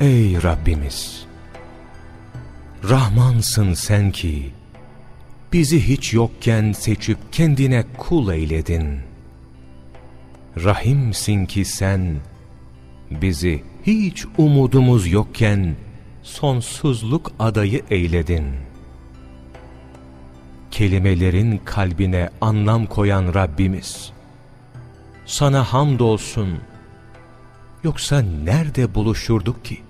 Ey Rabbimiz! Rahmansın sen ki, bizi hiç yokken seçip kendine kul eyledin. Rahimsin ki sen, bizi hiç umudumuz yokken sonsuzluk adayı eyledin. Kelimelerin kalbine anlam koyan Rabbimiz, sana hamdolsun, yoksa nerede buluşurduk ki?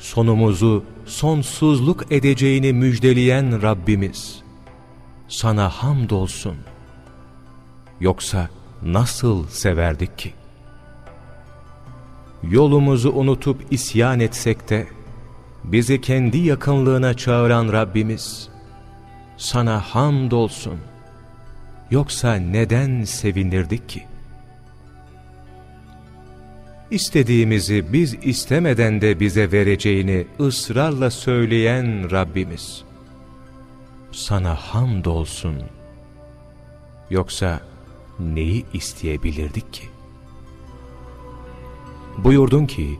Sonumuzu sonsuzluk edeceğini müjdeleyen Rabbimiz, sana hamdolsun, yoksa nasıl severdik ki? Yolumuzu unutup isyan etsek de, bizi kendi yakınlığına çağıran Rabbimiz, sana hamdolsun. Yoksa neden sevinirdik ki? İstediğimizi biz istemeden de bize vereceğini ısrarla söyleyen Rabbimiz, sana hamdolsun. Yoksa neyi isteyebilirdik ki? Buyurdun ki,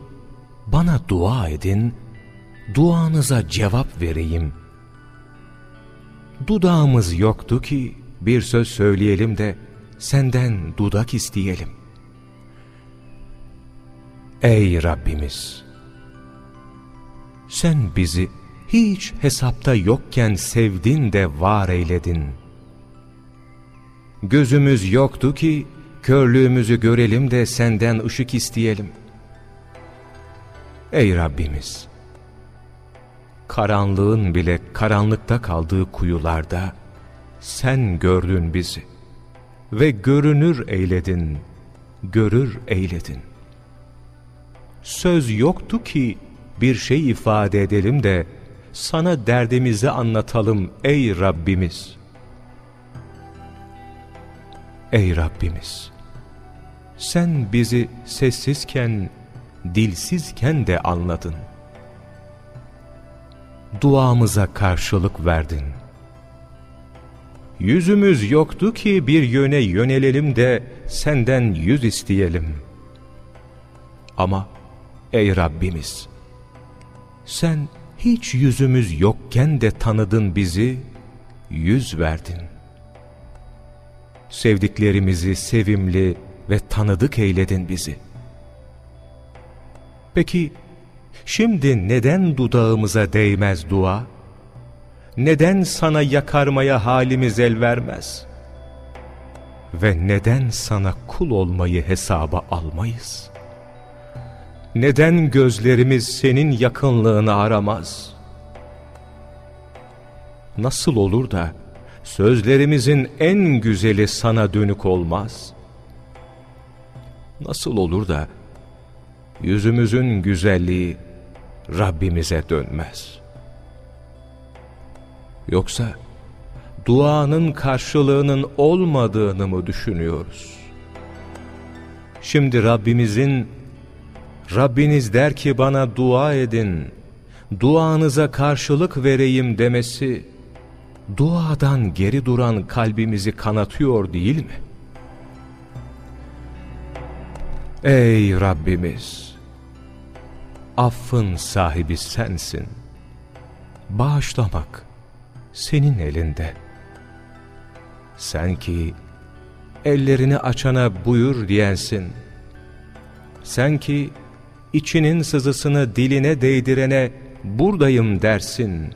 bana dua edin, duanıza cevap vereyim. Dudağımız yoktu ki bir söz söyleyelim de senden dudak isteyelim. Ey Rabbimiz! Sen bizi hiç hesapta yokken sevdin de var eyledin. Gözümüz yoktu ki körlüğümüzü görelim de senden ışık isteyelim. Ey Rabbimiz! Karanlığın bile karanlıkta kaldığı kuyularda sen gördün bizi ve görünür eyledin, görür eyledin. Söz yoktu ki bir şey ifade edelim de sana derdimizi anlatalım ey Rabbimiz. Ey Rabbimiz! Sen bizi sessizken dilsizken de anladın. Duamıza karşılık verdin. Yüzümüz yoktu ki bir yöne yönelelim de senden yüz isteyelim. Ama ey Rabbimiz, sen hiç yüzümüz yokken de tanıdın bizi, yüz verdin. Sevdiklerimizi sevimli ve tanıdık eyledin bizi.'' Peki şimdi neden dudağımıza değmez dua? Neden sana yakarmaya halimiz el vermez? Ve neden sana kul olmayı hesaba almayız? Neden gözlerimiz senin yakınlığını aramaz? Nasıl olur da sözlerimizin en güzeli sana dönük olmaz? Nasıl olur da yüzümüzün güzelliği Rabbimize dönmez. Yoksa duanın karşılığının olmadığını mı düşünüyoruz? Şimdi Rabbimizin Rabbiniz der ki bana dua edin, duanıza karşılık vereyim demesi, duadan geri duran kalbimizi kanatıyor değil mi? Ey Rabbimiz! affın sahibi sensin. Bağışlamak senin elinde. Sen ki ellerini açana buyur diyensin. Sen ki içinin sızısını diline değdirene buradayım dersin.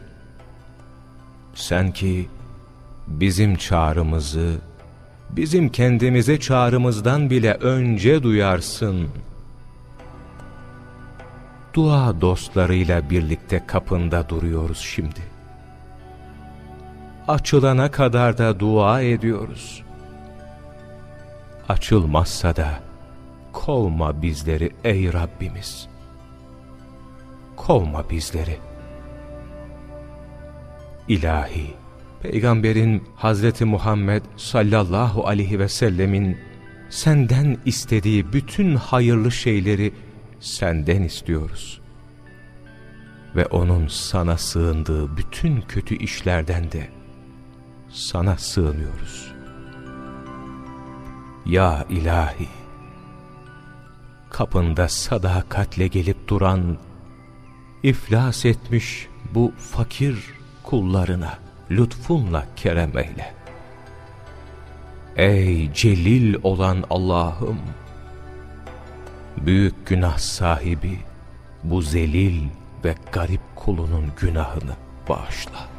Sen ki bizim çağrımızı, bizim kendimize çağrımızdan bile önce duyarsın.'' dua dostlarıyla birlikte kapında duruyoruz şimdi. Açılana kadar da dua ediyoruz. Açılmazsa da kovma bizleri ey Rabbimiz. Kovma bizleri. İlahi, Peygamberin Hazreti Muhammed sallallahu aleyhi ve sellemin senden istediği bütün hayırlı şeyleri senden istiyoruz. Ve onun sana sığındığı bütün kötü işlerden de sana sığınıyoruz. Ya ilahi, kapında sadakatle gelip duran, iflas etmiş bu fakir kullarına lütfunla kerem eyle. Ey celil olan Allah'ım! Büyük günah sahibi bu zelil ve garip kulunun günahını bağışla.